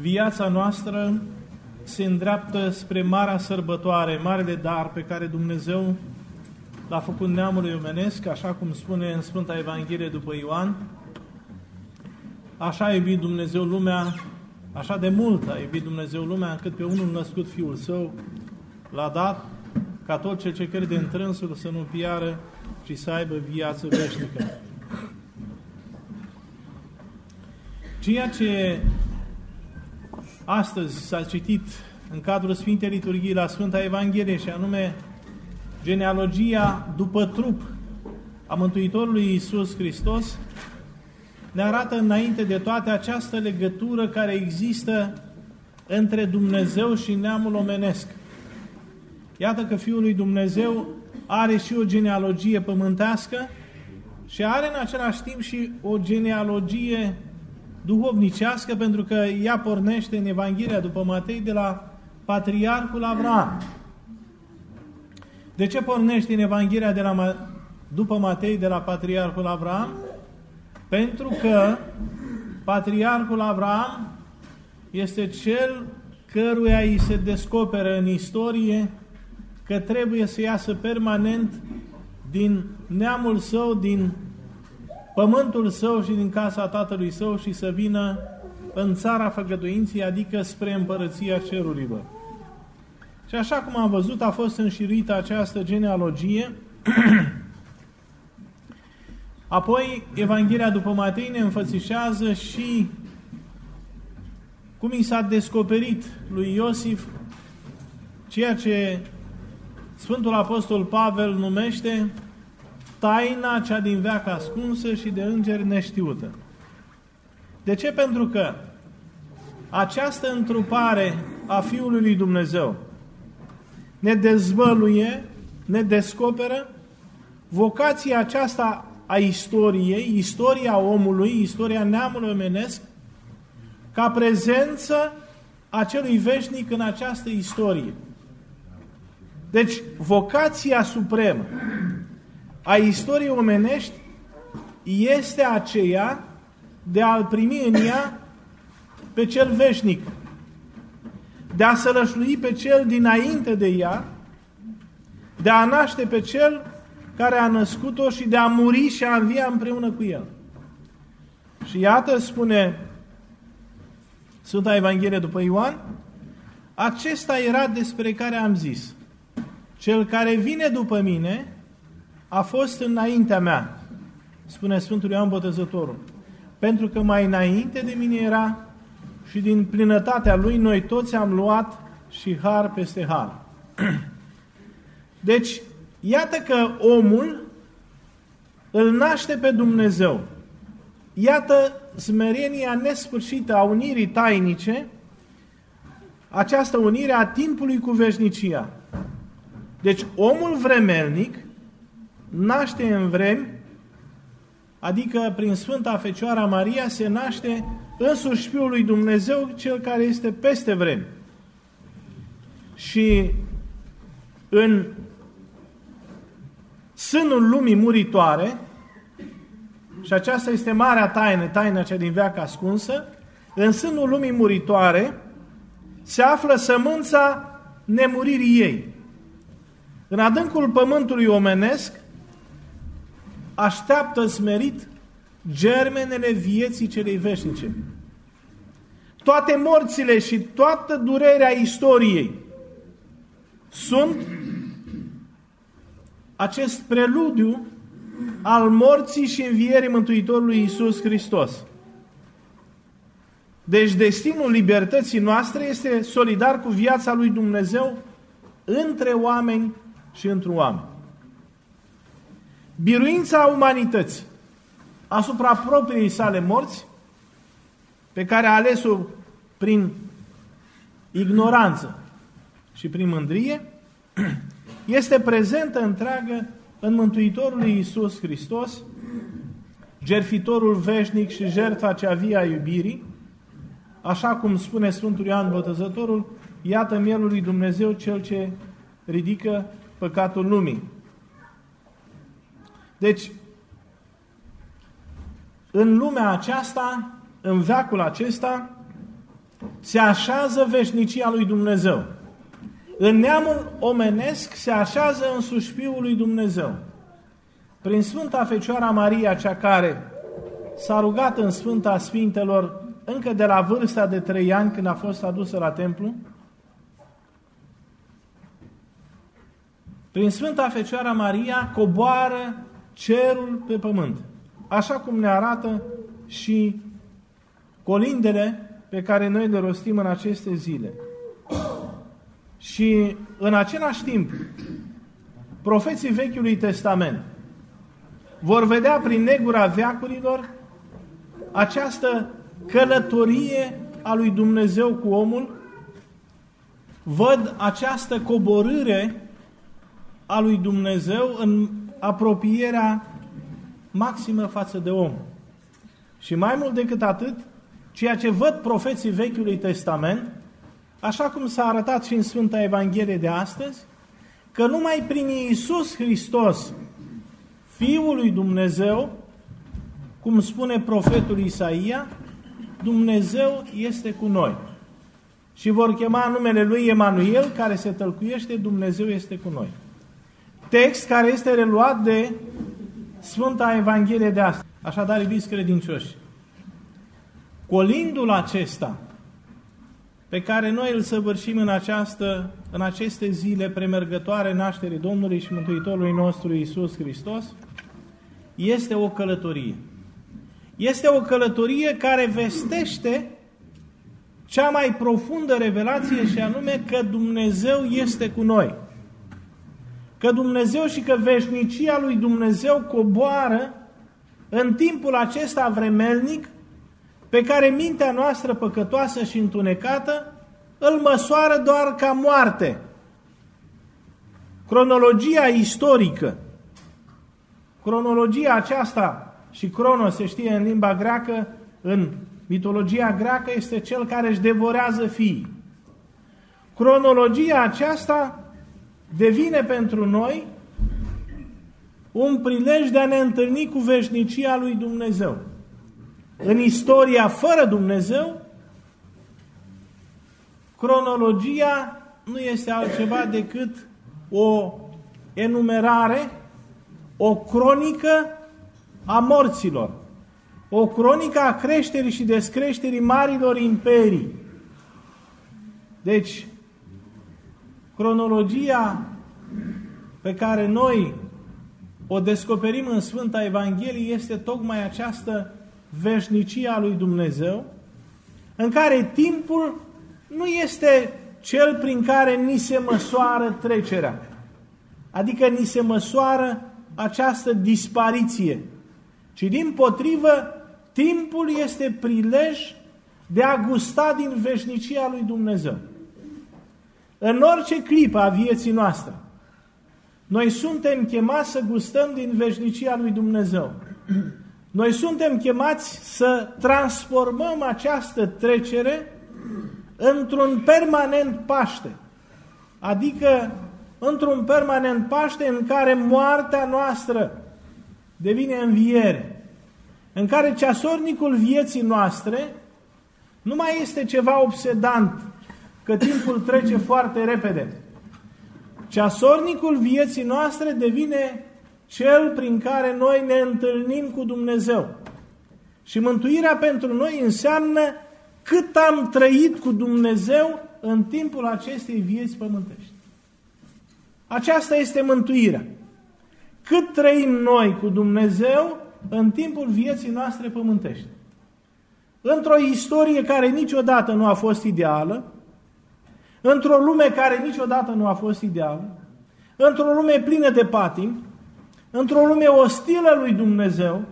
viața noastră se îndreaptă spre marea sărbătoare, marele dar pe care Dumnezeu l-a făcut neamului omenesc, așa cum spune în Sfânta Evanghelie după Ioan, așa a iubit Dumnezeu lumea, așa de mult a iubit Dumnezeu lumea, încât pe unul născut Fiul Său l-a dat, ca tot cel ce crede în trânsul să nu piară, ci să aibă viață veșnică. Ceea ce astăzi s-a citit în cadrul Sfintei Liturghii la Sfânta Evanghelie și anume genealogia după trup a Mântuitorului Iisus Hristos, ne arată înainte de toate această legătură care există între Dumnezeu și neamul omenesc. Iată că Fiul lui Dumnezeu are și o genealogie pământească și are în același timp și o genealogie duhovnicească, pentru că ea pornește în Evanghelia după Matei de la Patriarhul Avram. De ce pornește în Evanghelia de la, după Matei de la Patriarhul Avram? Pentru că Patriarhul Avram este cel căruia îi se descoperă în istorie că trebuie să iasă permanent din neamul său, din pământul său și din casa tatălui său și să vină în țara făgăduinții, adică spre împărăția cerurilor. Și așa cum am văzut, a fost înșiruită această genealogie. Apoi, Evanghelia după Matei ne înfățișează și cum i s-a descoperit lui Iosif ceea ce Sfântul Apostol Pavel numește taina cea din veac ascunsă și de îngeri neștiută. De ce? Pentru că această întrupare a Fiului lui Dumnezeu ne dezvăluie, ne descoperă vocația aceasta a istoriei, istoria omului, istoria neamului omenesc, ca prezență a celui veșnic în această istorie. Deci, vocația supremă a istoriei omenești este aceea de a-L primi în ea pe cel veșnic, de a sălășlui pe cel dinainte de ea, de a naște pe cel care a născut-o și de a muri și a învia împreună cu el. Și iată, spune Sfânta Evanghelie după Ioan, acesta era despre care am zis. Cel care vine după mine a fost înaintea mea, spune Sfântul Ioan Botezătorul. Pentru că mai înainte de mine era și din plinătatea lui noi toți am luat și har peste har. Deci, iată că omul îl naște pe Dumnezeu. Iată smerenia nesfârșită a unirii tainice, această unire a timpului cu veșnicia. Deci omul vremelnic naște în vremi, adică prin Sfânta Fecioara Maria se naște însuși Fiul lui Dumnezeu, cel care este peste vremi. Și în sânul lumii muritoare, și aceasta este marea taină, taina cea din veacă ascunsă, în sânul lumii muritoare se află sămânța nemuririi ei. În adâncul pământului omenesc așteaptă smerit germenele vieții celei veșnice. Toate morțile și toată durerea istoriei sunt acest preludiu al morții și învierii Mântuitorului Iisus Hristos. Deci destinul libertății noastre este solidar cu viața lui Dumnezeu între oameni și într-un oameni. Biruința umanității asupra propriei sale morți, pe care a ales-o prin ignoranță și prin mândrie, este prezentă întreagă în Mântuitorul Iisus Hristos, jerfitorul veșnic și jertfa cea vie a iubirii, așa cum spune Sfântul Ioan Botezătorul, iată mielul lui Dumnezeu cel ce ridică păcatul lumii. Deci, în lumea aceasta, în veacul acesta, se așează veșnicia lui Dumnezeu. În neamul omenesc se așează în sușpiul lui Dumnezeu. Prin Sfânta Fecioara Maria, cea care s-a rugat în Sfânta Sfintelor încă de la vârsta de trei ani când a fost adusă la templu, prin Sfânta Fecioara Maria coboară cerul pe pământ. Așa cum ne arată și colindele pe care noi le rostim în aceste zile. Și în același timp, profeții Vechiului Testament vor vedea prin negura veacurilor această călătorie a lui Dumnezeu cu omul, văd această coborâre a lui Dumnezeu în apropierea maximă față de om. Și mai mult decât atât, ceea ce văd profeții Vechiului Testament, așa cum s-a arătat și în Sfânta Evanghelie de astăzi, că numai prin Iisus Hristos, Fiul lui Dumnezeu, cum spune profetul Isaia, Dumnezeu este cu noi. Și vor chema numele lui Emanuel, care se tălcuiește, Dumnezeu este cu noi. Text care este reluat de Sfânta Evanghelie de astăzi. Așadar, iubiți credincioși, colindul acesta pe care noi îl săvârșim în, această, în aceste zile premergătoare nașterii Domnului și Mântuitorului nostru Isus Hristos, este o călătorie. Este o călătorie care vestește cea mai profundă revelație și anume că Dumnezeu este cu noi. Că Dumnezeu și că veșnicia lui Dumnezeu coboară în timpul acesta vremelnic pe care mintea noastră păcătoasă și întunecată îl măsoară doar ca moarte. Cronologia istorică, cronologia aceasta și crono se știe în limba greacă, în mitologia greacă este cel care își devorează fiii. Cronologia aceasta devine pentru noi un prilej de a ne întâlni cu veșnicia lui Dumnezeu în istoria fără Dumnezeu, cronologia nu este altceva decât o enumerare, o cronică a morților, o cronică a creșterii și descreșterii marilor imperii. Deci, cronologia pe care noi o descoperim în Sfânta Evanghelie este tocmai această veșnicia lui Dumnezeu, în care timpul nu este cel prin care ni se măsoară trecerea, adică ni se măsoară această dispariție, ci din potrivă timpul este prilej de a gusta din veșnicia lui Dumnezeu. În orice clipă a vieții noastre, noi suntem chemați să gustăm din veșnicia lui Dumnezeu. Noi suntem chemați să transformăm această trecere într-un permanent Paște. Adică într-un permanent Paște în care moartea noastră devine înviere. În care ceasornicul vieții noastre nu mai este ceva obsedant, că timpul trece foarte repede. Ceasornicul vieții noastre devine cel prin care noi ne întâlnim cu Dumnezeu. Și mântuirea pentru noi înseamnă cât am trăit cu Dumnezeu în timpul acestei vieți pământești. Aceasta este mântuirea. Cât trăim noi cu Dumnezeu în timpul vieții noastre pământești. Într-o istorie care niciodată nu a fost ideală, într-o lume care niciodată nu a fost ideală, într-o lume plină de patim, într-o lume ostilă lui Dumnezeu,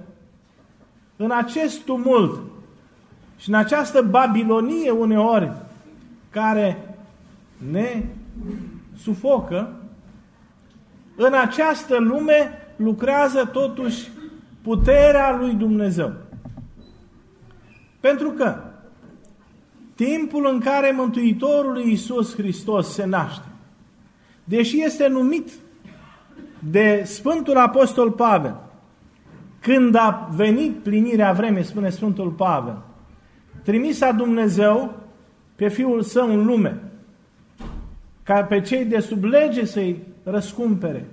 în acest tumult și în această Babilonie uneori care ne sufocă, în această lume lucrează totuși puterea lui Dumnezeu. Pentru că timpul în care Mântuitorul Iisus Hristos se naște, deși este numit de Sfântul Apostol Pavel, când a venit plinirea vremei, spune Sfântul Pavel, trimisa Dumnezeu pe Fiul Său în lume, ca pe cei de sub lege să-i răscumpere,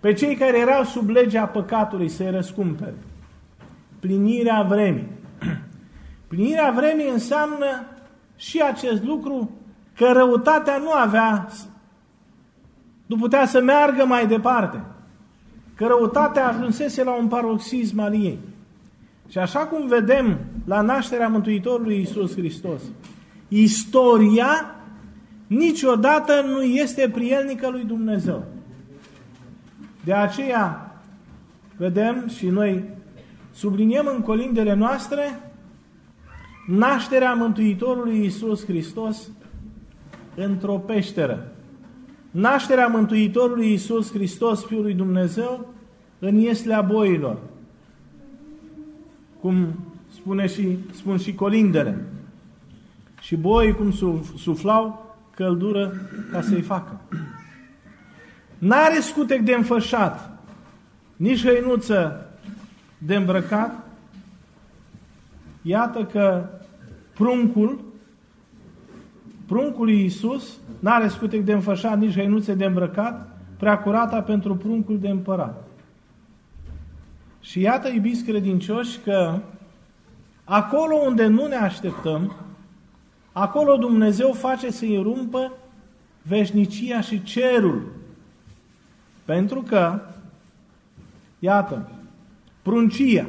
pe cei care erau sub legea păcatului să-i răscumpere. Plinirea vremii. Plinirea vremii înseamnă și acest lucru că răutatea nu avea, nu putea să meargă mai departe, că răutatea ajunsese la un paroxism al ei. Și așa cum vedem la nașterea Mântuitorului Iisus Hristos, istoria niciodată nu este prielnică lui Dumnezeu. De aceea vedem și noi subliniem în colindele noastre nașterea Mântuitorului Iisus Hristos într-o peșteră. Nașterea Mântuitorului Iisus Hristos, Fiul lui Dumnezeu, în ieslea boilor. Cum spune și, spun și colindele. Și boii cum suflau căldură ca să-i facă. N-are scutec de înfășat, nici hăinuță de îmbrăcat. Iată că pruncul, pruncul lui Iisus, n-are scutec de înfășat, nici hăinuțe de îmbrăcat, prea curata pentru pruncul de împărat. Și iată, iubiți credincioși, că acolo unde nu ne așteptăm, acolo Dumnezeu face să-i rumpă veșnicia și cerul. Pentru că, iată, pruncia,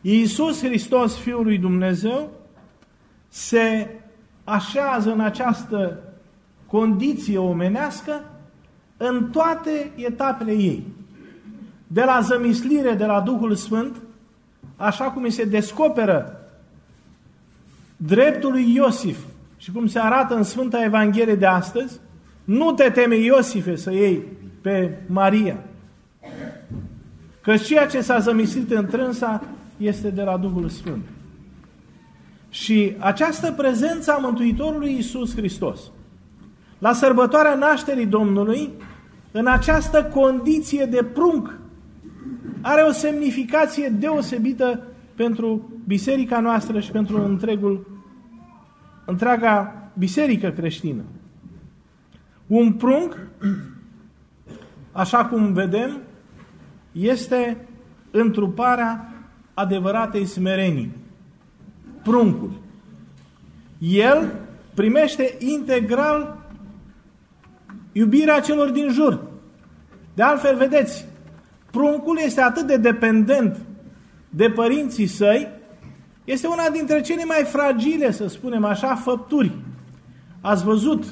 Iisus Hristos, Fiul lui Dumnezeu, se așează în această condiție omenească în toate etapele ei. De la zămislire, de la Duhul Sfânt, așa cum îi se descoperă dreptul lui Iosif și cum se arată în Sfânta Evanghelie de astăzi, nu te teme, Iosife, să iei pe Maria. Că ceea ce s-a zămislit în trânsa este de la Duhul Sfânt. Și această prezență a Mântuitorului Iisus Hristos, la sărbătoarea nașterii Domnului, în această condiție de prunc, are o semnificație deosebită pentru biserica noastră și pentru întregul, întreaga biserică creștină. Un prunc, așa cum vedem, este întruparea adevăratei smerenii. Pruncul. El primește integral iubirea celor din jur. De altfel, vedeți, pruncul este atât de dependent de părinții săi, este una dintre cele mai fragile, să spunem așa, făpturi. Ați văzut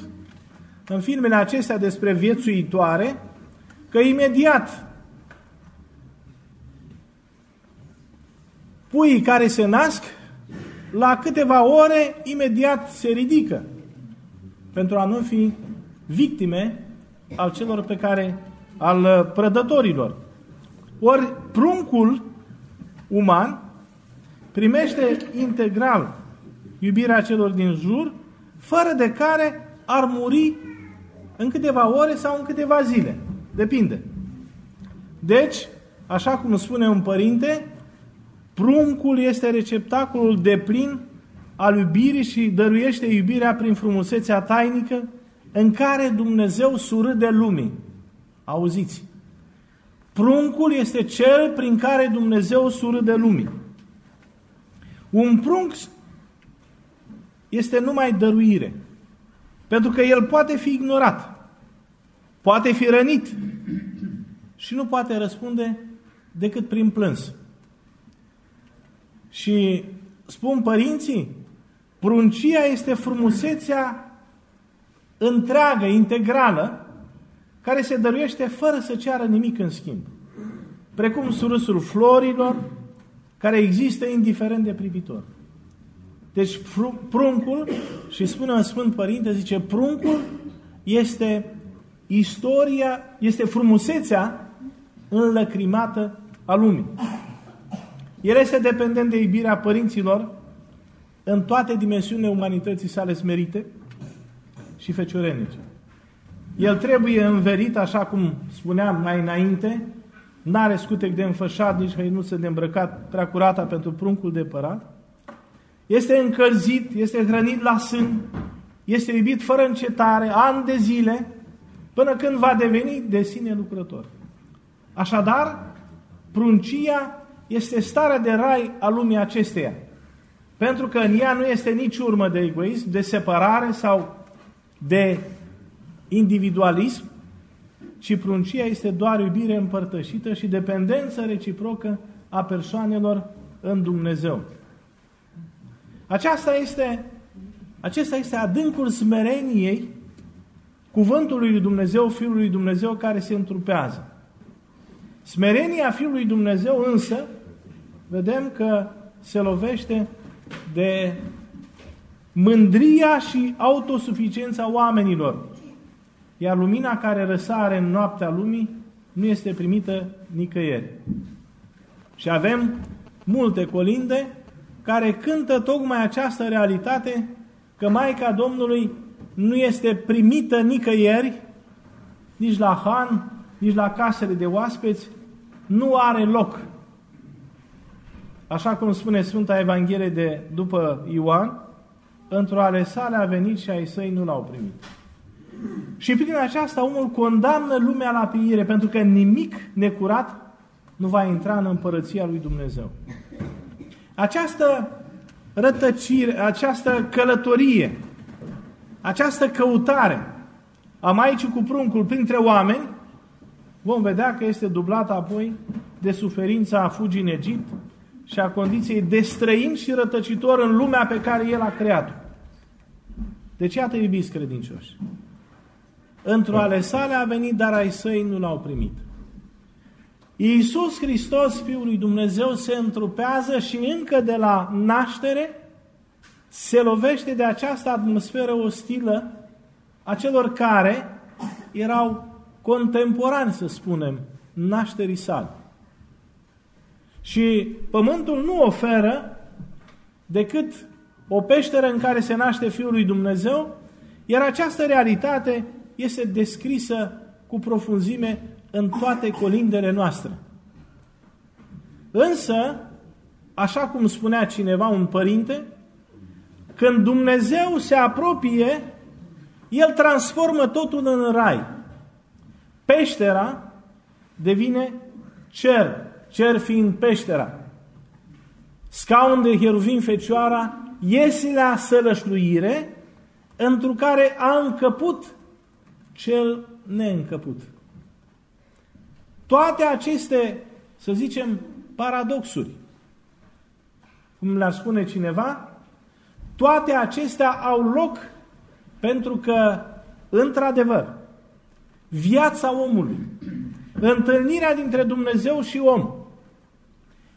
în filmele acestea despre viețuitoare că imediat puii care se nasc, la câteva ore, imediat se ridică pentru a nu fi victime al celor pe care, al prădătorilor. Ori pruncul uman primește integral iubirea celor din jur, fără de care ar muri în câteva ore sau în câteva zile. Depinde. Deci, așa cum spune un părinte, pruncul este receptacolul de plin al iubirii și dăruiește iubirea prin frumusețea tainică în care Dumnezeu surâde lumii. Auziți? Pruncul este cel prin care Dumnezeu surâde lumii. Un prunc este numai dăruire. Pentru că el poate fi ignorat, poate fi rănit și nu poate răspunde decât prin plâns. Și spun părinții, pruncia este frumusețea întreagă, integrală, care se dăruiește fără să ceară nimic în schimb. Precum surâsul florilor, care există indiferent de privitor. Deci pruncul, și spune un Sfânt Părinte, zice, pruncul este istoria, este frumusețea înlăcrimată a lumii. El este dependent de iubirea părinților în toate dimensiunile umanității sale smerite și feciorenice. El trebuie înverit, așa cum spuneam mai înainte, n-are scutec de înfășat, nici hăinuță de îmbrăcat, prea curata pentru pruncul de părat, este încălzit, este hrănit la sân, este iubit fără încetare, ani de zile, până când va deveni de sine lucrător. Așadar, pruncia este starea de rai a lumii acesteia. Pentru că în ea nu este nici urmă de egoism, de separare sau de individualism, ci pruncia este doar iubire împărtășită și dependență reciprocă a persoanelor în Dumnezeu. Aceasta este, acesta este adâncul smereniei cuvântului lui Dumnezeu, Fiului lui Dumnezeu care se întrupează. Smerenia Fiului Dumnezeu însă, vedem că se lovește de mândria și autosuficiența oamenilor. Iar lumina care răsare în noaptea lumii nu este primită nicăieri. Și avem multe colinde care cântă tocmai această realitate că Maica Domnului nu este primită nicăieri, nici la Han, nici la casele de oaspeți, nu are loc. Așa cum spune Sfânta Evanghelie de după Ioan, într-o ale sale a venit și ai săi nu l-au primit. Și prin aceasta omul condamnă lumea la piire, pentru că nimic necurat nu va intra în împărăția lui Dumnezeu. Această rătăcire, această călătorie, această căutare a Maicii cu pruncul printre oameni, vom vedea că este dublată apoi de suferința a fugii în Egipt și a condiției de străin și rătăcitor în lumea pe care El a creat-o. Deci iată, iubiți credincioși, într-o ale sale a venit, dar ai săi nu l-au primit. Iisus Hristos, Fiul lui Dumnezeu, se întrupează și încă de la naștere se lovește de această atmosferă ostilă a celor care erau contemporani, să spunem, nașterii sale. Și pământul nu oferă decât o peșteră în care se naște Fiul lui Dumnezeu, iar această realitate este descrisă cu profunzime în toate colindele noastre. Însă, așa cum spunea cineva, un părinte, când Dumnezeu se apropie, El transformă totul în rai. Peștera devine cer, cer fiind peștera. Scaun de heruvin fecioara iese la sălășluire, într care a încăput cel neîncăput. Toate aceste, să zicem, paradoxuri, cum le-ar spune cineva, toate acestea au loc pentru că, într-adevăr, viața omului, întâlnirea dintre Dumnezeu și om,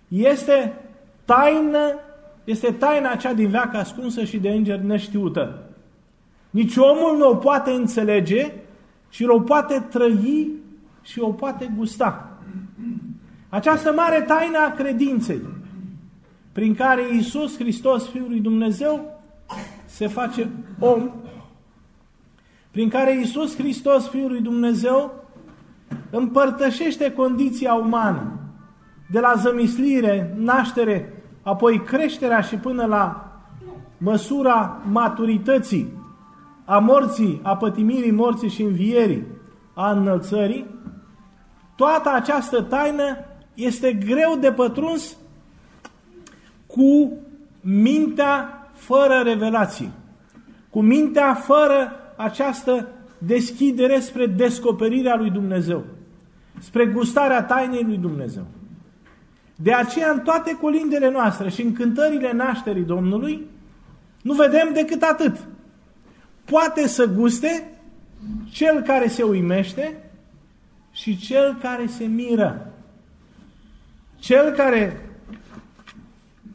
este taină, este taina acea din veac ascunsă și de înger neștiută. Nici omul nu o poate înțelege și o poate trăi și o poate gusta. Această mare taină a credinței, prin care Iisus Hristos, Fiul lui Dumnezeu, se face om, prin care Iisus Hristos, Fiul lui Dumnezeu, împărtășește condiția umană, de la zămislire, naștere, apoi creșterea și până la măsura maturității, a morții, a pătimirii morții și învierii, a înălțării, toată această taină este greu de pătruns cu mintea fără revelații, cu mintea fără această deschidere spre descoperirea lui Dumnezeu, spre gustarea tainei lui Dumnezeu. De aceea, în toate colindele noastre și în cântările nașterii Domnului, nu vedem decât atât. Poate să guste cel care se uimește și cel care se miră. Cel care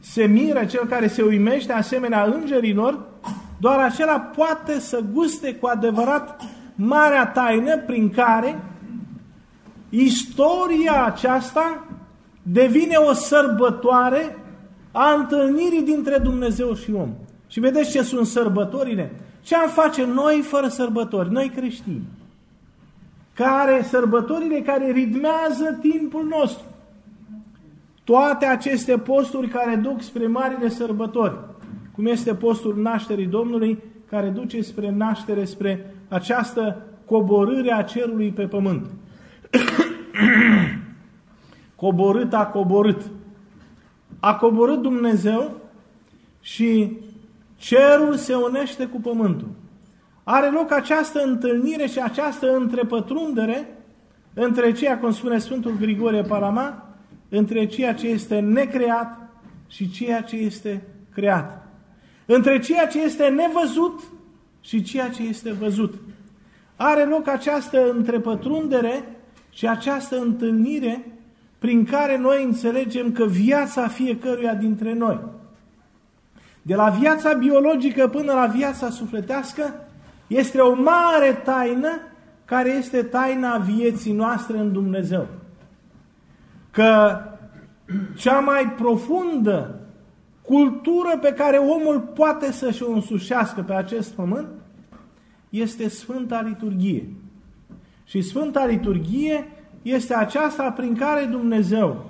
se miră, cel care se uimește asemenea îngerilor, doar acela poate să guste cu adevărat marea taină prin care istoria aceasta devine o sărbătoare a întâlnirii dintre Dumnezeu și om. Și vedeți ce sunt sărbătorile? Ce am face noi fără sărbători, noi creștini? Care, sărbătorile care ritmează timpul nostru. Toate aceste posturi care duc spre marile sărbători, cum este postul nașterii Domnului, care duce spre naștere, spre această coborâre a cerului pe pământ. coborât a coborât. A coborât Dumnezeu și cerul se unește cu pământul. Are loc această întâlnire și această întrepătrundere între ceea, cum spune Sfântul Grigorie Parama, între ceea ce este necreat și ceea ce este creat. Între ceea ce este nevăzut și ceea ce este văzut. Are loc această întrepătrundere și această întâlnire prin care noi înțelegem că viața fiecăruia dintre noi, de la viața biologică până la viața sufletească, este o mare taină care este taina vieții noastre în Dumnezeu. Că cea mai profundă cultură pe care omul poate să-și o însușească pe acest pământ este Sfânta Liturghie. Și Sfânta Liturghie este aceasta prin care Dumnezeu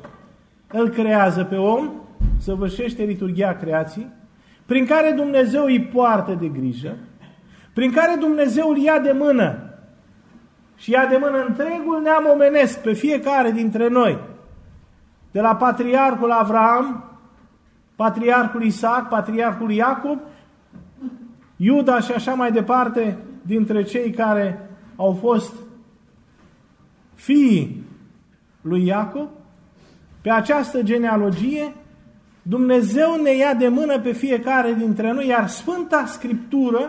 îl creează pe om, săvârșește liturghia creației, prin care Dumnezeu îi poartă de grijă, prin care Dumnezeu îl ia de mână și ia de mână întregul neam omenesc pe fiecare dintre noi, de la patriarhul Avram, patriarhul Isaac, patriarhul Iacob, Iuda și așa mai departe, dintre cei care au fost fiii lui Iacob, pe această genealogie, Dumnezeu ne ia de mână pe fiecare dintre noi, iar Sfânta Scriptură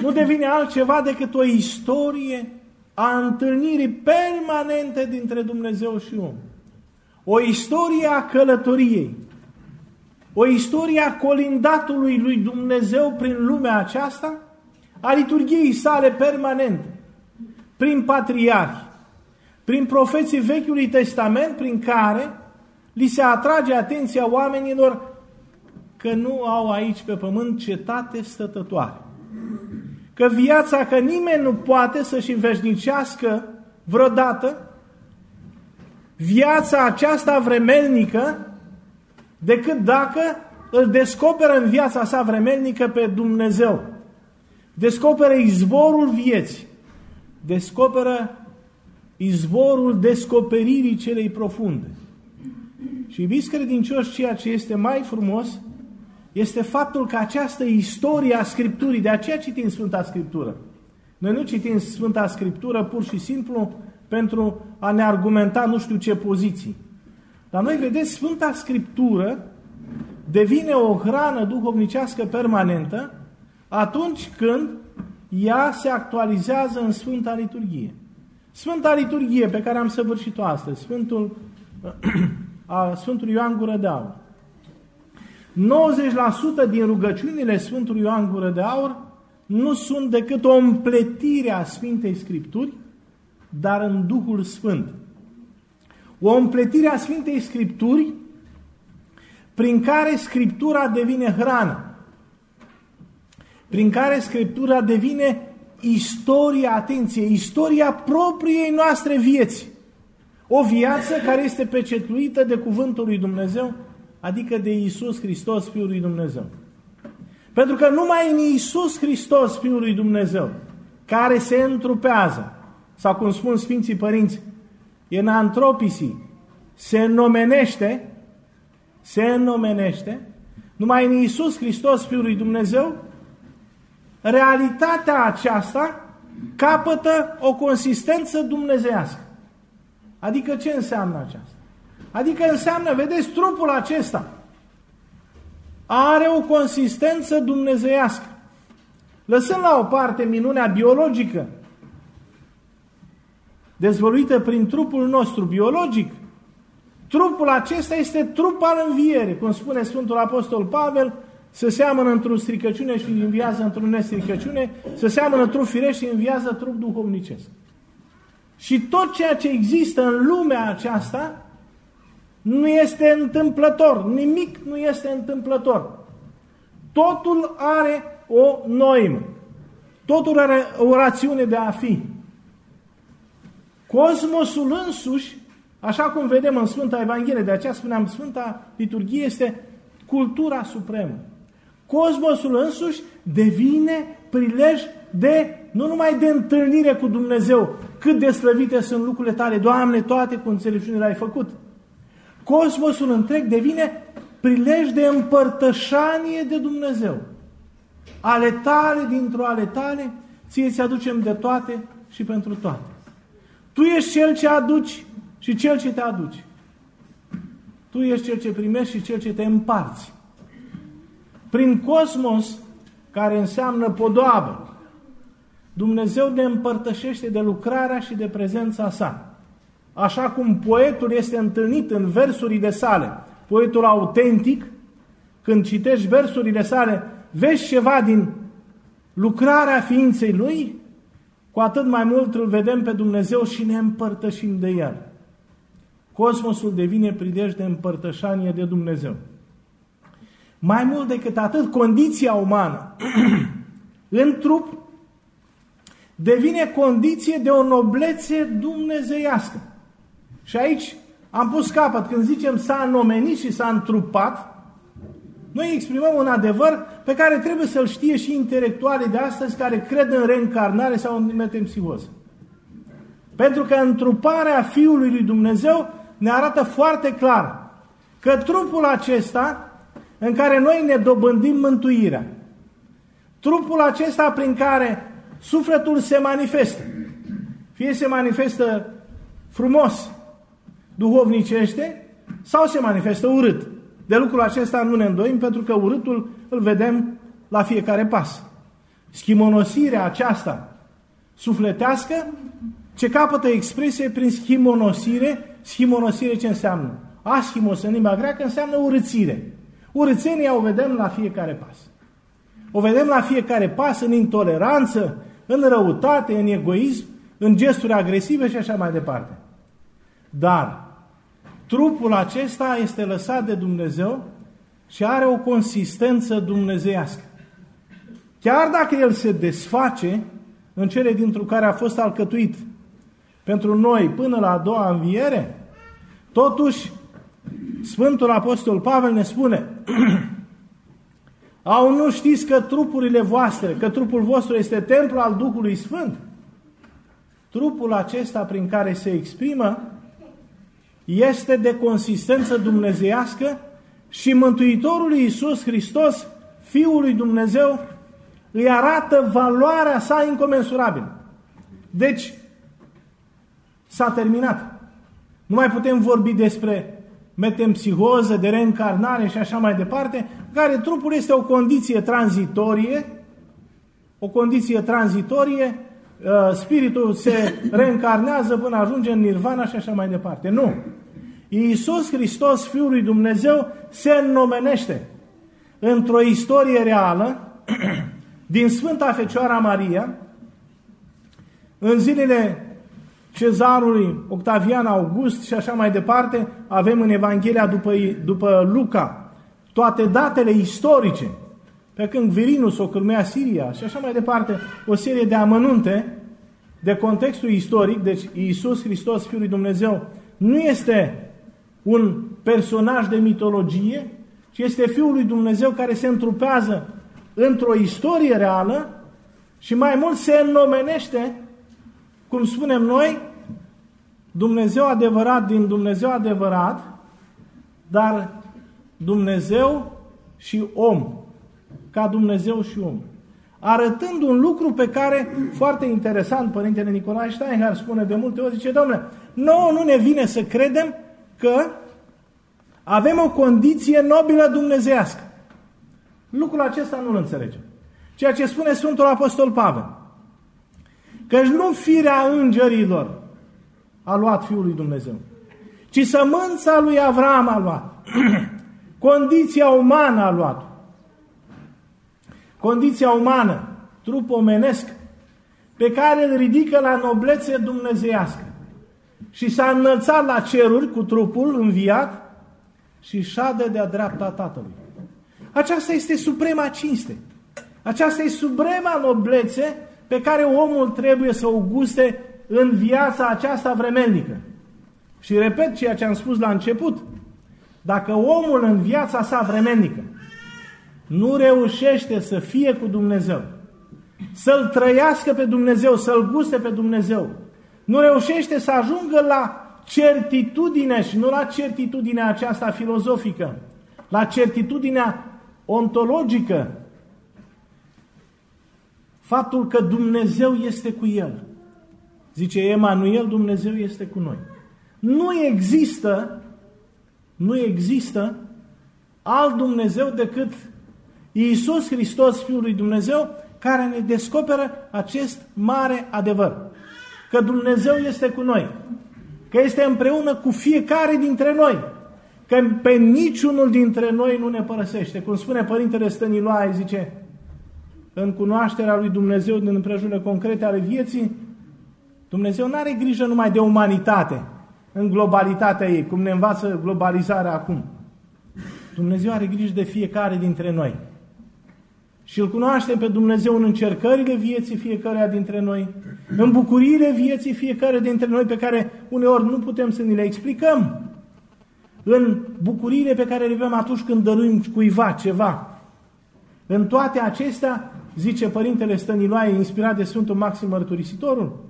nu devine altceva decât o istorie a întâlnirii permanente dintre Dumnezeu și om. O istorie a călătoriei, o istorie a colindatului lui Dumnezeu prin lumea aceasta, a liturgiei sale permanente, prin patriarhi, prin profeții Vechiului Testament, prin care li se atrage atenția oamenilor că nu au aici pe pământ cetate stătătoare. Că viața, că nimeni nu poate să-și înveșnicească vreodată viața aceasta vremelnică decât dacă îl descoperă în viața sa vremelnică pe Dumnezeu. Descoperă izvorul vieții. Descoperă izvorul descoperirii celei profunde. Și iubiți credincioși, ceea ce este mai frumos este faptul că această istorie a Scripturii, de aceea citim Sfânta Scriptură. Noi nu citim Sfânta Scriptură pur și simplu pentru a ne argumenta nu știu ce poziții. Dar noi, vedeți, Sfânta Scriptură devine o hrană duhovnicească permanentă atunci când ea se actualizează în Sfânta Liturghie. Sfânta Liturghie pe care am săvârșit-o astăzi, Sfântul, a Sfântului Ioan Gură de Aur. 90% din rugăciunile Sfântului Ioan Gură de Aur nu sunt decât o împletire a Sfintei Scripturi, dar în Duhul Sfânt. O împletire a Sfintei Scripturi prin care Scriptura devine hrană, prin care Scriptura devine istoria, atenție, istoria propriei noastre vieți. O viață care este pecetuită de Cuvântul lui Dumnezeu, adică de Isus Hristos, Fiul lui Dumnezeu. Pentru că numai în Isus Hristos, Fiul lui Dumnezeu, care se întrupează, sau cum spun Sfinții Părinți, în antropisii, se înnomenește, se înnomenește, numai în Isus Hristos, Fiul lui Dumnezeu, realitatea aceasta capătă o consistență dumnezească. Adică ce înseamnă aceasta? Adică înseamnă, vedeți, trupul acesta are o consistență dumnezeiască. Lăsând la o parte minunea biologică, dezvoluită prin trupul nostru biologic, trupul acesta este trup al înviere, cum spune Sfântul Apostol Pavel, să seamănă într-o stricăciune și înviază într-o nestricăciune, să seamănă trup firesc și înviază trup duhovnicesc. Și tot ceea ce există în lumea aceasta nu este întâmplător. Nimic nu este întâmplător. Totul are o noimă. Totul are o rațiune de a fi. Cosmosul însuși, așa cum vedem în Sfânta Evanghelie, de aceea spuneam, Sfânta Liturghie este cultura supremă. Cosmosul însuși devine prilej de, nu numai de întâlnire cu Dumnezeu, cât de slăvite sunt lucrurile tale, Doamne, toate cu înțelepciune le-ai făcut. Cosmosul întreg devine prilej de împărtășanie de Dumnezeu. Ale tale, dintr-o ale tale, ție ți aducem de toate și pentru toate. Tu ești cel ce aduci și cel ce te aduci. Tu ești cel ce primești și cel ce te împarți. Prin cosmos, care înseamnă podoabă, Dumnezeu ne împărtășește de lucrarea și de prezența sa. Așa cum poetul este întâlnit în versurile sale, poetul autentic, când citești versurile sale, vezi ceva din lucrarea ființei lui, cu atât mai mult îl vedem pe Dumnezeu și ne împărtășim de El. Cosmosul devine pridej de împărtășanie de Dumnezeu. Mai mult decât atât, condiția umană în trup devine condiție de o noblețe dumnezeiască. Și aici am pus capăt. Când zicem s-a înomenit și s-a întrupat, noi exprimăm un adevăr pe care trebuie să-l știe și intelectualii de astăzi care cred în reîncarnare sau în metempsihoză. Pentru că întruparea Fiului lui Dumnezeu ne arată foarte clar că trupul acesta în care noi ne dobândim mântuirea, trupul acesta prin care sufletul se manifestă, fie se manifestă frumos, duhovnicește, sau se manifestă urât. De lucrul acesta nu ne îndoim, pentru că urâtul îl vedem la fiecare pas. Schimonosirea aceasta sufletească, ce capătă expresie prin schimonosire, schimonosire ce înseamnă? Aschimos în limba greacă înseamnă urățire. Urățenia o vedem la fiecare pas. O vedem la fiecare pas în intoleranță, în răutate, în egoism, în gesturi agresive și așa mai departe. Dar trupul acesta este lăsat de Dumnezeu și are o consistență dumnezeiască. Chiar dacă el se desface în cele dintr care a fost alcătuit pentru noi până la a doua înviere, totuși Sfântul Apostol Pavel ne spune Au nu știți că trupurile voastre, că trupul vostru este templu al Duhului Sfânt? Trupul acesta prin care se exprimă este de consistență dumnezeiască și Mântuitorul Iisus Hristos, Fiul lui Dumnezeu, îi arată valoarea sa incomensurabilă. Deci, s-a terminat. Nu mai putem vorbi despre metempsihoză, de reîncarnare și așa mai departe, care trupul este o condiție tranzitorie, o condiție tranzitorie, uh, spiritul se reîncarnează până ajunge în nirvana și așa mai departe. Nu. Iisus Hristos, Fiul lui Dumnezeu, se înnomenește într-o istorie reală din Sfânta Fecioara Maria, în zilele cezarului Octavian August și așa mai departe, avem în Evanghelia după, după Luca toate datele istorice, pe când Virinus o cârmea Siria și așa mai departe, o serie de amănunte de contextul istoric, deci Iisus Hristos, Fiul lui Dumnezeu, nu este un personaj de mitologie, ci este Fiul lui Dumnezeu care se întrupează într-o istorie reală și mai mult se înnomenește, cum spunem noi, Dumnezeu adevărat din Dumnezeu adevărat, dar Dumnezeu și om, ca Dumnezeu și om. Arătând un lucru pe care, foarte interesant, Părintele Nicolae Steinhardt spune de multe ori, zice, Domnule, nouă nu ne vine să credem că avem o condiție nobilă dumnezească. Lucrul acesta nu-l înțelegem. Ceea ce spune Sfântul Apostol Pavel. Căci nu firea îngerilor a luat Fiul lui Dumnezeu, ci sămânța lui Avram a luat. Condiția umană a luat. Condiția umană, trup omenesc, pe care îl ridică la noblețe dumnezeiască. Și s-a înălțat la ceruri cu trupul înviat și șade de-a dreapta Tatălui. Aceasta este suprema cinste. Aceasta este suprema noblețe pe care omul trebuie să o guste în viața aceasta vremelnică. Și repet ceea ce am spus la început. Dacă omul în viața sa vremelnică nu reușește să fie cu Dumnezeu, să-L trăiască pe Dumnezeu, să-L guste pe Dumnezeu, nu reușește să ajungă la certitudine și nu la certitudinea aceasta filozofică, la certitudinea ontologică, faptul că Dumnezeu este cu el. Zice Emanuel, Dumnezeu este cu noi. Nu există, nu există alt Dumnezeu decât Iisus Hristos, Fiul lui Dumnezeu, care ne descoperă acest mare adevăr. Că Dumnezeu este cu noi. Că este împreună cu fiecare dintre noi. Că pe niciunul dintre noi nu ne părăsește. Cum spune Părintele Stăniloae, zice, în cunoașterea lui Dumnezeu din împrejurile concrete ale vieții, Dumnezeu nu are grijă numai de umanitate, în globalitatea ei, cum ne învață globalizarea acum. Dumnezeu are grijă de fiecare dintre noi. Și îl cunoaștem pe Dumnezeu în încercările vieții fiecarea dintre noi, în bucuriile vieții fiecare dintre noi pe care uneori nu putem să ni le explicăm, în bucuriile pe care le avem atunci când dăruim cuiva ceva. În toate acestea, zice Părintele Stăniloae, inspirat de Sfântul Maxim Mărturisitorul,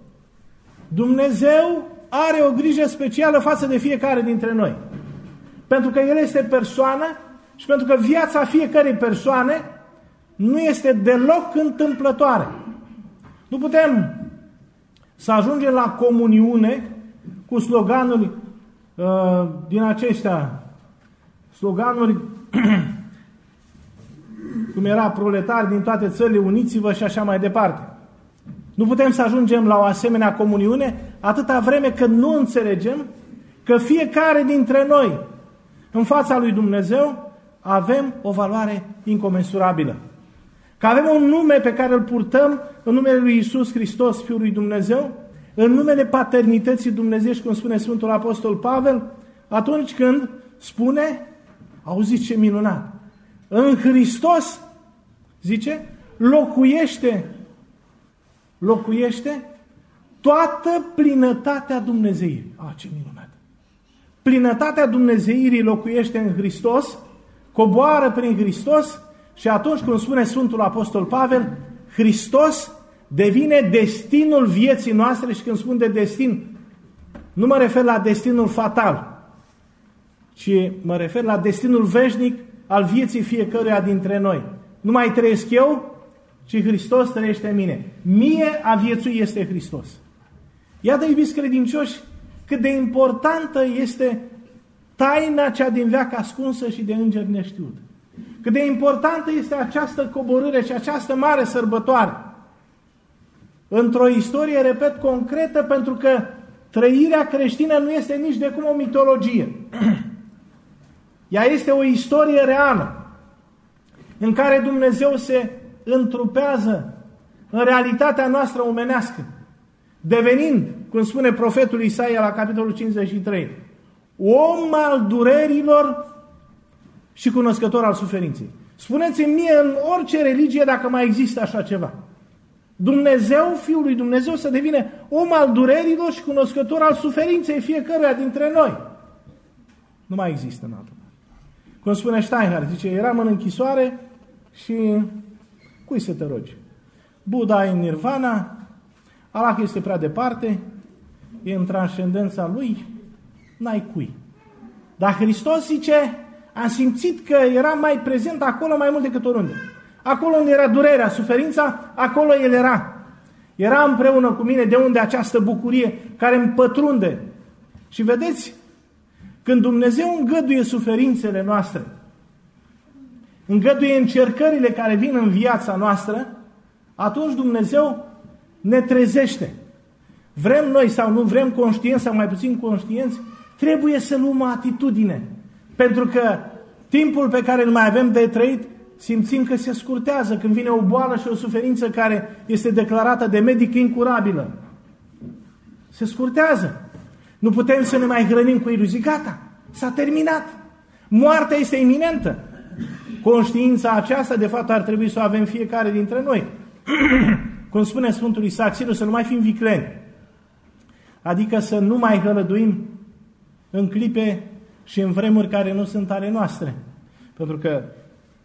Dumnezeu are o grijă specială față de fiecare dintre noi. Pentru că El este persoană și pentru că viața fiecarei persoane nu este deloc întâmplătoare. Nu putem să ajungem la comuniune cu sloganuri uh, din acestea, sloganuri cum era proletari din toate țările, uniți-vă și așa mai departe. Nu putem să ajungem la o asemenea comuniune atâta vreme când nu înțelegem că fiecare dintre noi, în fața lui Dumnezeu, avem o valoare incomensurabilă. Că avem un nume pe care îl purtăm în numele lui Isus Hristos, Fiul lui Dumnezeu, în numele paternității Dumnezeu, cum spune Sfântul Apostol Pavel, atunci când spune, auziți ce minunat, în Hristos, zice, locuiește, locuiește toată plinătatea Dumnezeirii. A, ce minunat! Plinătatea Dumnezeirii locuiește în Hristos, coboară prin Hristos și atunci, cum spune Sfântul Apostol Pavel, Hristos devine destinul vieții noastre și când spun de destin, nu mă refer la destinul fatal, ci mă refer la destinul veșnic al vieții fiecăruia dintre noi. Nu mai trăiesc eu, ci Hristos trăiește în mine. Mie a viețui este Hristos. Iată, iubiți credincioși, cât de importantă este taina cea din veac ascunsă și de îngeri neștiut. Cât de importantă este această coborâre și această mare sărbătoare. Într-o istorie, repet, concretă, pentru că trăirea creștină nu este nici de cum o mitologie. Ea este o istorie reală, în care Dumnezeu se întrupează în realitatea noastră omenească, devenind, cum spune profetul Isaia la capitolul 53, om al durerilor și cunoscător al suferinței. Spuneți-mi mie în orice religie dacă mai există așa ceva. Dumnezeu, Fiul lui Dumnezeu, să devine om al durerilor și cunoscător al suferinței fiecăruia dintre noi. Nu mai există în altă Cum spune Steinhardt, zice, eram în închisoare și cui să te rogi? Buddha e în nirvana, Allah este prea departe, e în transcendența lui, n-ai cui. Dar Hristos zice, am simțit că era mai prezent acolo mai mult decât oriunde. Acolo unde era durerea, suferința, acolo El era. Era împreună cu mine de unde această bucurie care îmi pătrunde. Și vedeți, când Dumnezeu îngăduie suferințele noastre, îngăduie încercările care vin în viața noastră, atunci Dumnezeu ne trezește. Vrem noi sau nu vrem conștienți sau mai puțin conștienți, trebuie să luăm o atitudine. Pentru că timpul pe care îl mai avem de trăit, simțim că se scurtează când vine o boală și o suferință care este declarată de medic incurabilă. Se scurtează. Nu putem să ne mai hrănim cu iluzii. Gata, s-a terminat. Moartea este iminentă. Conștiința aceasta, de fapt, ar trebui să o avem fiecare dintre noi. Cum spune Sfântul Isaac Silu, să nu mai fim vicleni. Adică să nu mai hălăduim în clipe și în vremuri care nu sunt ale noastre. Pentru că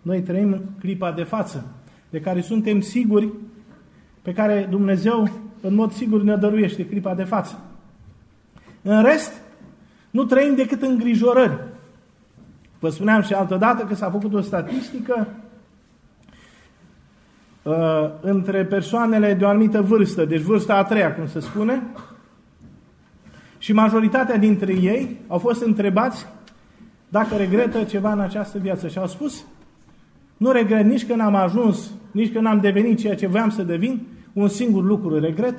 noi trăim clipa de față, de care suntem siguri, pe care Dumnezeu în mod sigur ne dăruiește clipa de față. În rest, nu trăim decât îngrijorări. Vă spuneam și altă dată că s-a făcut o statistică uh, între persoanele de o anumită vârstă, deci vârsta a treia, cum se spune, și majoritatea dintre ei au fost întrebați dacă regretă ceva în această viață și au spus nu regret nici că n-am ajuns, nici că n-am devenit ceea ce voiam să devin, un singur lucru regret,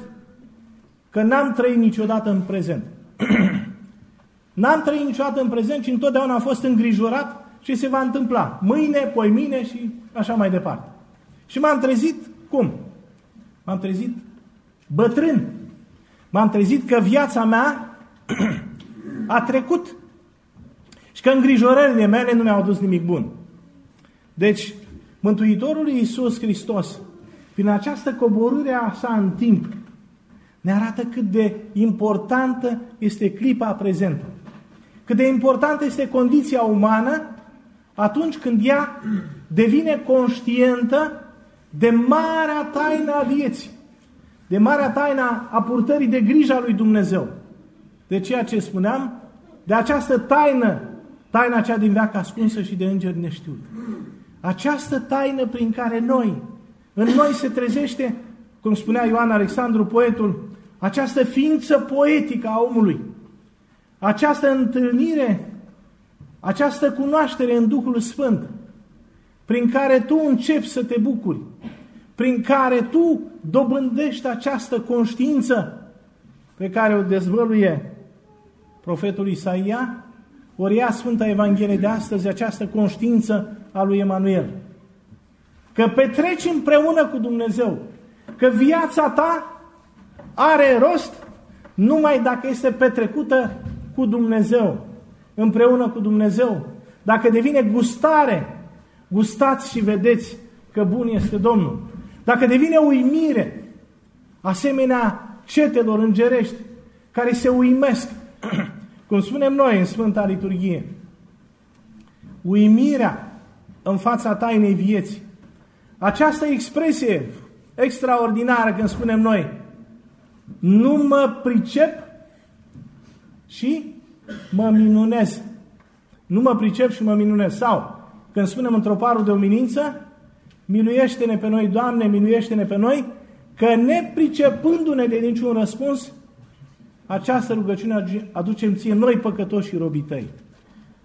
că n-am trăit niciodată în prezent. n-am trăit niciodată în prezent, ci întotdeauna am fost îngrijorat și se va întâmpla. Mâine, poimine și așa mai departe. Și m-am trezit, cum? M-am trezit bătrân. M-am trezit că viața mea a trecut și că îngrijorările mele nu mi-au adus nimic bun. Deci, Mântuitorul Iisus Hristos, prin această coborâre a sa în timp, ne arată cât de importantă este clipa prezentă. Cât de importantă este condiția umană atunci când ea devine conștientă de marea taină a vieții, de marea taină a purtării de grijă a lui Dumnezeu. De ceea ce spuneam, de această taină, taina cea din veac ascunsă și de îngeri neștiut. Această taină prin care noi, în noi se trezește, cum spunea Ioan Alexandru, poetul, această ființă poetică a omului, această întâlnire, această cunoaștere în Duhul Sfânt, prin care tu începi să te bucuri, prin care tu dobândești această conștiință pe care o dezvăluie profetul Isaia, ori ia Sfânta Evanghelie de astăzi această conștiință a lui Emanuel. Că petreci împreună cu Dumnezeu, că viața ta are rost numai dacă este petrecută cu Dumnezeu, împreună cu Dumnezeu. Dacă devine gustare, gustați și vedeți că bun este Domnul. Dacă devine uimire, asemenea cetelor îngerești care se uimesc, cum spunem noi în Sfânta Liturghie, uimirea în fața tainei vieții. Această expresie extraordinară când spunem noi, nu mă pricep și mă minunez. Nu mă pricep și mă minunez. Sau, când spunem într-o parul de uminință, miluiește-ne pe noi, Doamne, miluiește-ne pe noi, că nepricepându-ne de niciun răspuns, această rugăciune aducem ție noi păcătoși și robii tăi.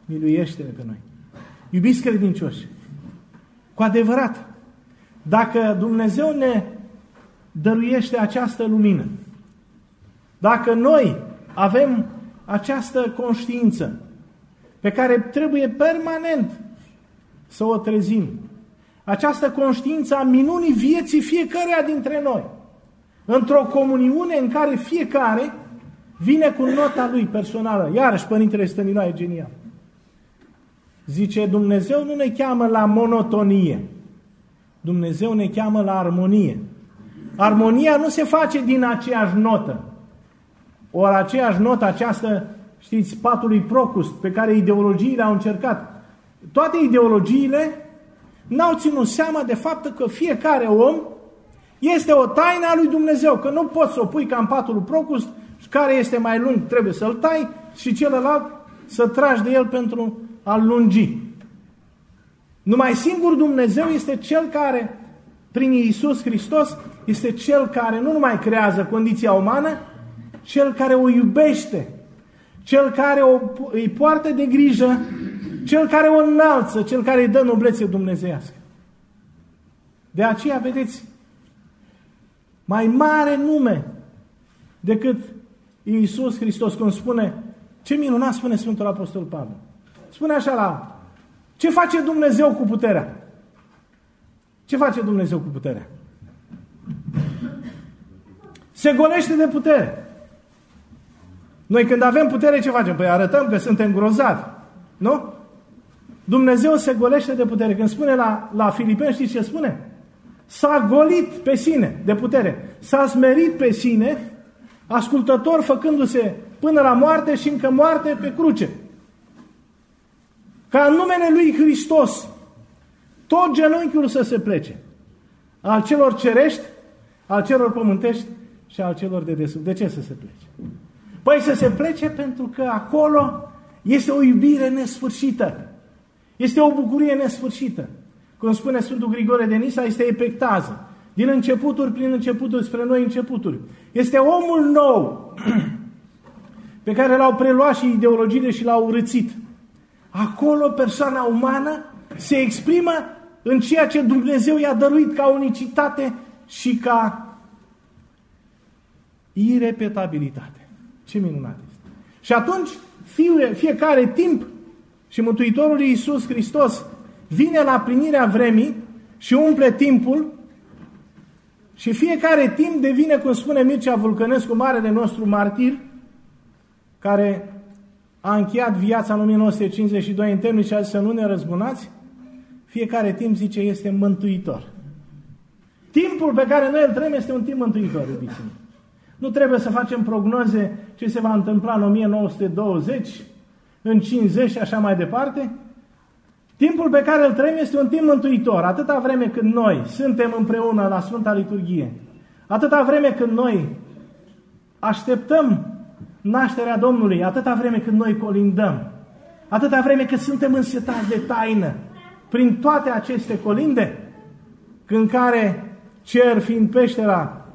Miluiește-ne pe noi. Iubiți credincioși, cu adevărat, dacă Dumnezeu ne dăruiește această lumină, dacă noi avem această conștiință pe care trebuie permanent să o trezim, această conștiință a minunii vieții fiecăruia dintre noi, într-o comuniune în care fiecare vine cu nota lui personală. Iarăși, Părintele Stăninoae, genial. Zice, Dumnezeu nu ne cheamă la monotonie. Dumnezeu ne cheamă la armonie. Armonia nu se face din aceeași notă. Ori aceeași notă, această, știți, patului Procust, pe care ideologiile au încercat. Toate ideologiile n-au ținut seama de faptul că fiecare om este o taină a lui Dumnezeu, că nu poți să o pui ca în patul Procust, care este mai lung trebuie să-l tai și celălalt să tragi de el pentru a-l lungi. Numai singur Dumnezeu este Cel care, prin Iisus Hristos, este Cel care nu numai creează condiția umană, Cel care o iubește, Cel care o, îi poartă de grijă, Cel care o înalță, Cel care îi dă noblețe dumnezeiască. De aceea, vedeți, mai mare nume decât Iisus Hristos, cum spune, ce minunat spune Sfântul Apostol Pavel. Spune așa la, ce face Dumnezeu cu puterea? Ce face Dumnezeu cu puterea? Se golește de putere. Noi când avem putere, ce facem? Păi arătăm că suntem grozavi. Nu? Dumnezeu se golește de putere. Când spune la, la Filipeni, știți ce spune? S-a golit pe sine de putere. S-a smerit pe sine, ascultător făcându-se până la moarte și încă moarte pe cruce. ca în numele lui Hristos tot genunchiul să se plece. Al celor cerești, al celor pământești și al celor de desubt. De ce să se plece? Păi să se plece pentru că acolo este o iubire nesfârșită. Este o bucurie nesfârșită. Cum spune Sfântul Grigore de Nisa, este epectază. Din începuturi prin începuturi spre noi începuturi. Este omul nou pe care l-au preluat și ideologiile și l-au urățit. Acolo persoana umană se exprimă în ceea ce Dumnezeu i-a dăruit ca unicitate și ca irepetabilitate. Ce minunat este! Și atunci fie, fiecare timp și Mântuitorul Iisus Hristos vine la plinirea vremii și umple timpul și fiecare timp devine, cum spune Mircea Vulcănescu, marele nostru martir, care a încheiat viața în 1952 în termen și a zis să nu ne răzbunați, fiecare timp zice este mântuitor. Timpul pe care noi îl trăim este un timp mântuitor, iubiții Nu trebuie să facem prognoze ce se va întâmpla în 1920, în 50 și așa mai departe. Timpul pe care îl trăim este un timp mântuitor. Atâta vreme când noi suntem împreună la Sfânta Liturghie, atâta vreme când noi așteptăm nașterea Domnului, atâta vreme când noi colindăm, atâta vreme cât suntem însetați de taină, prin toate aceste colinde, în care cer fiind peștera,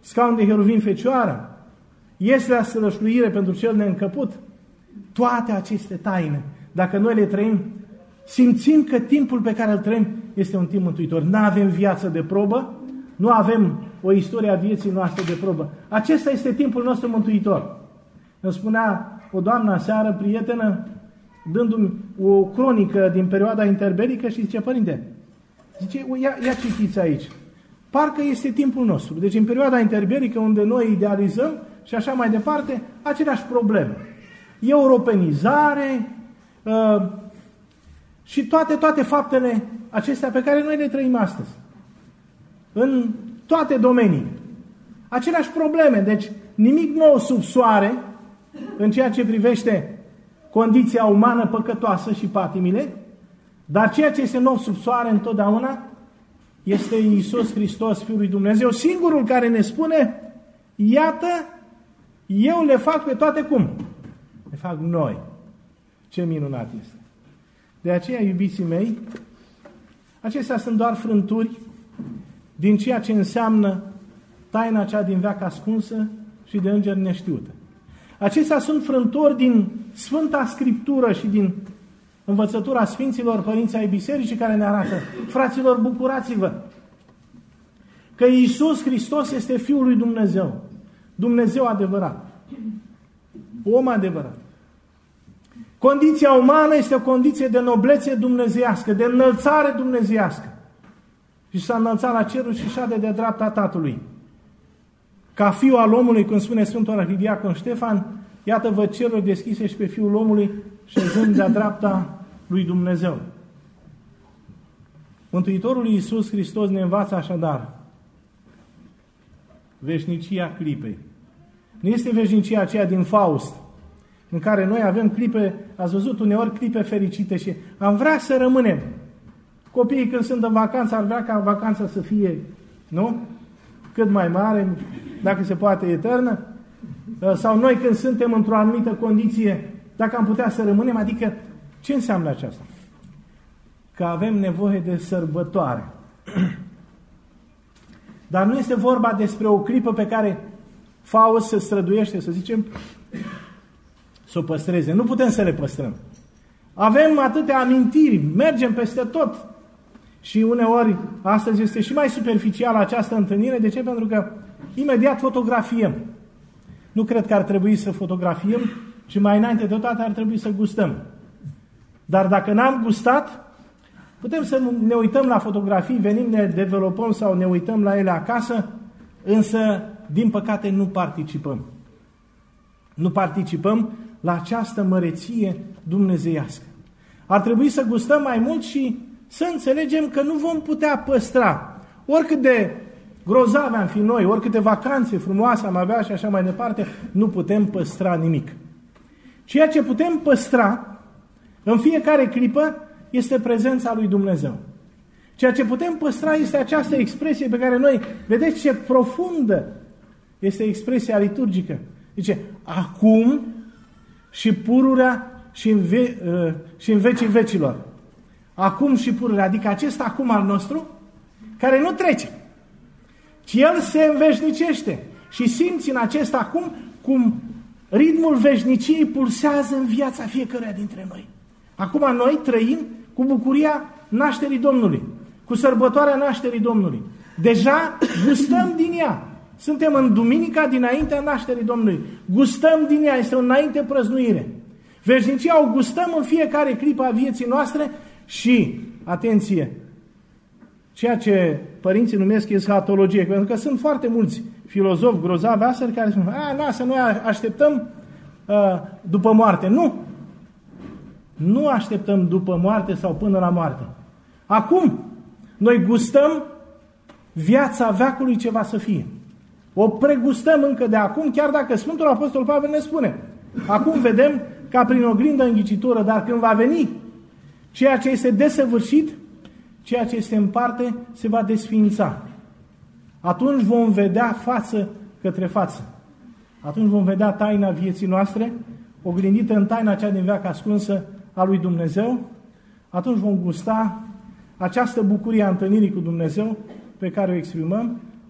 scaun de heruvin fecioară, este la sălășluire pentru cel neîncăput, toate aceste taine, dacă noi le trăim, simțim că timpul pe care îl trăim este un timp mântuitor. Nu avem viață de probă, nu avem o istorie a vieții noastre de probă. Acesta este timpul nostru mântuitor. Îmi spunea o doamnă seară, prietenă, dându-mi o cronică din perioada interbelică și zice, părinte, zice, ia, ia citiți aici. Parcă este timpul nostru. Deci în perioada interbelică unde noi idealizăm și așa mai departe, aceleași probleme. Europenizare uh, și toate, toate faptele acestea pe care noi le trăim astăzi. În toate domenii. Aceleași probleme. Deci nimic nou sub soare, în ceea ce privește condiția umană păcătoasă și patimile, dar ceea ce este nou sub soare întotdeauna este Iisus Hristos, Fiul lui Dumnezeu, singurul care ne spune, iată, eu le fac pe toate cum? Le fac noi. Ce minunat este! De aceea, iubiții mei, acestea sunt doar frânturi din ceea ce înseamnă taina cea din veac ascunsă și de înger neștiută. Acestea sunt frântori din Sfânta Scriptură și din învățătura Sfinților Părinții ai Bisericii care ne arată, fraților, bucurați-vă că Iisus Hristos este Fiul lui Dumnezeu, Dumnezeu adevărat, om adevărat. Condiția umană este o condiție de noblețe dumnezeiască, de înălțare dumnezeiască. Și s-a înălțat la cerul și șade de dreapta Tatălui ca fiul al omului, cum spune Sfântul Arhidiacon Ștefan, iată vă cerul deschise și pe fiul omului șezând de-a dreapta lui Dumnezeu. Mântuitorul Iisus Hristos ne învață așadar veșnicia clipei. Nu este veșnicia aceea din Faust, în care noi avem clipe, ați văzut uneori clipe fericite și am vrea să rămânem. Copiii când sunt în vacanță ar vrea ca vacanța să fie, nu? Cât mai mare, dacă se poate, eternă, uh, sau noi când suntem într-o anumită condiție, dacă am putea să rămânem, adică ce înseamnă aceasta? Că avem nevoie de sărbătoare. Dar nu este vorba despre o clipă pe care Faust se străduiește, să zicem, să o păstreze. Nu putem să le păstrăm. Avem atâtea amintiri, mergem peste tot. Și uneori, astăzi este și mai superficială această întâlnire. De ce? Pentru că imediat fotografiem. Nu cred că ar trebui să fotografiem, ci mai înainte de toate ar trebui să gustăm. Dar dacă n-am gustat, putem să ne uităm la fotografii, venim, ne developăm sau ne uităm la ele acasă, însă, din păcate, nu participăm. Nu participăm la această măreție dumnezeiască. Ar trebui să gustăm mai mult și să înțelegem că nu vom putea păstra oricât de grozave am fi noi, oricâte vacanțe frumoase am avea și așa mai departe, nu putem păstra nimic. Ceea ce putem păstra În fiecare clipă este prezența lui Dumnezeu. Ceea ce putem păstra este această expresie pe care noi, vedeți ce profundă este expresia liturgică. Zice, acum și pururea și în, ve, uh, și în vecii vecilor. Acum și pururea, adică acest acum al nostru, care nu trece, ci el se înveșnicește și simți în acest acum cum ritmul veșniciei pulsează în viața fiecăruia dintre noi. Acum noi trăim cu bucuria nașterii Domnului, cu sărbătoarea nașterii Domnului. Deja gustăm din ea. Suntem în duminica dinaintea nașterii Domnului. Gustăm din ea, este o înainte prăznuire. Veșnicia o gustăm în fiecare clipă a vieții noastre și, atenție, ceea ce părinții numesc eschatologie, pentru că sunt foarte mulți filozofi grozavi astfel care spun, a, na, să noi așteptăm uh, după moarte. Nu! Nu așteptăm după moarte sau până la moarte. Acum, noi gustăm viața veacului ce va să fie. O pregustăm încă de acum, chiar dacă Sfântul Apostol Pavel ne spune. Acum vedem ca prin o grindă înghicitură, dar când va veni ceea ce este desăvârșit, ceea ce este în parte, se va desfința. Atunci vom vedea față către față. Atunci vom vedea taina vieții noastre, oglindită în taina cea din veac ascunsă a lui Dumnezeu. Atunci vom gusta această bucurie a întâlnirii cu Dumnezeu pe care o exprimăm